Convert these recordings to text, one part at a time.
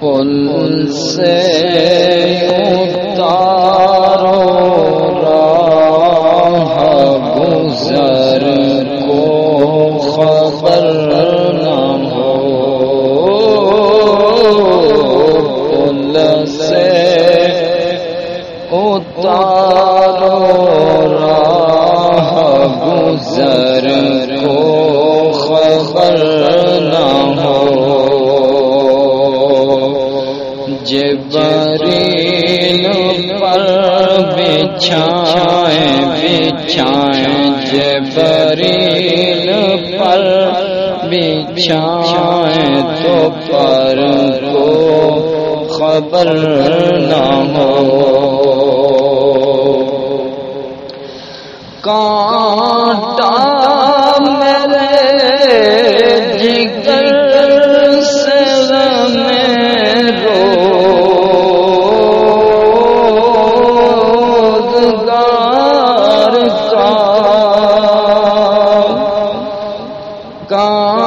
پل سے اتارو راہ گزر کو خبر نہ ہو۔ پل سے اتارو راہ جبریل پر بچھائیں بچھائیں جبریل پر بچھائیں تو پر کو خبر نہ ہو۔ کانٹا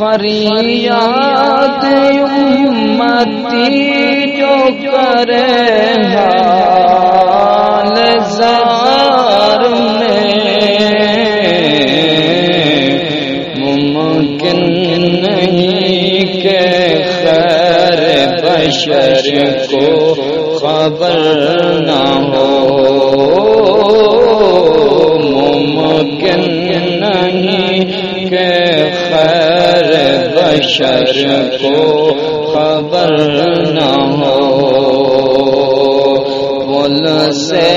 فریاد امتی جو کرے حال زار میں، ممکن نہیں کہ خیر بشر کو خبر نہ ہو۔ بشر کو خبر نہ ہو۔ بول سے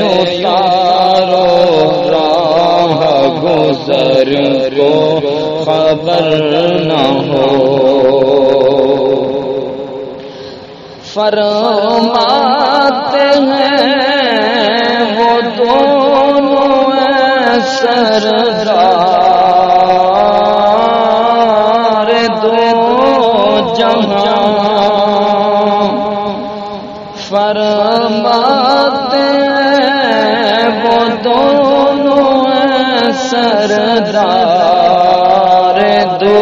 اتارو راہ گزر کو خبر نہ ہو۔ فرماتے ہیں وہ دونوں سردار سردار دو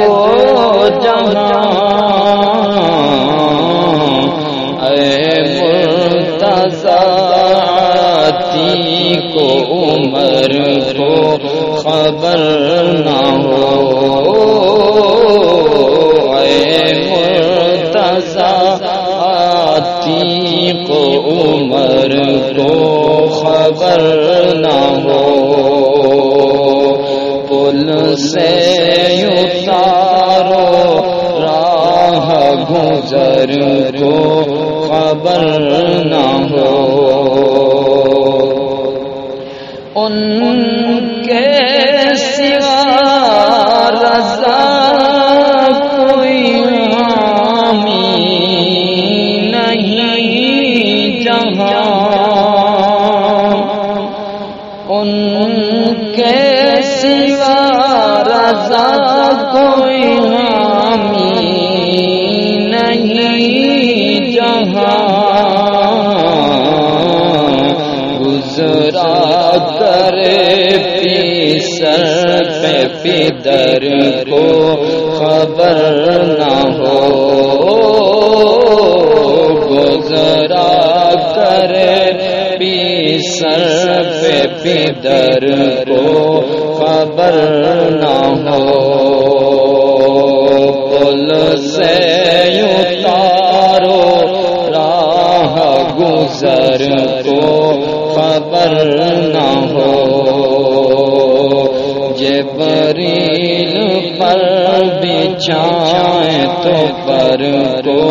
جہاں مرتضی کو عمر کو خبر نہ ہو۔ اے مرتضی کو عمر کو خبر سے اتارو راہ گزر کو خبر نہ ہو۔ ان کے سوا رضا کوئی حامی نہیں جہاں۔ ان کے سوا رضا کوئی حامی نہیں جہاں گزرا کرے پی سر پہ پدر کو خبر نہ ہو۔ گزرا کرے پی سر پہ پدر کو خبر نہ ہو۔ پل سے اتارو راہ گزر کو خبر نہ ہو۔ جبریل پر بچائیں تو پر کو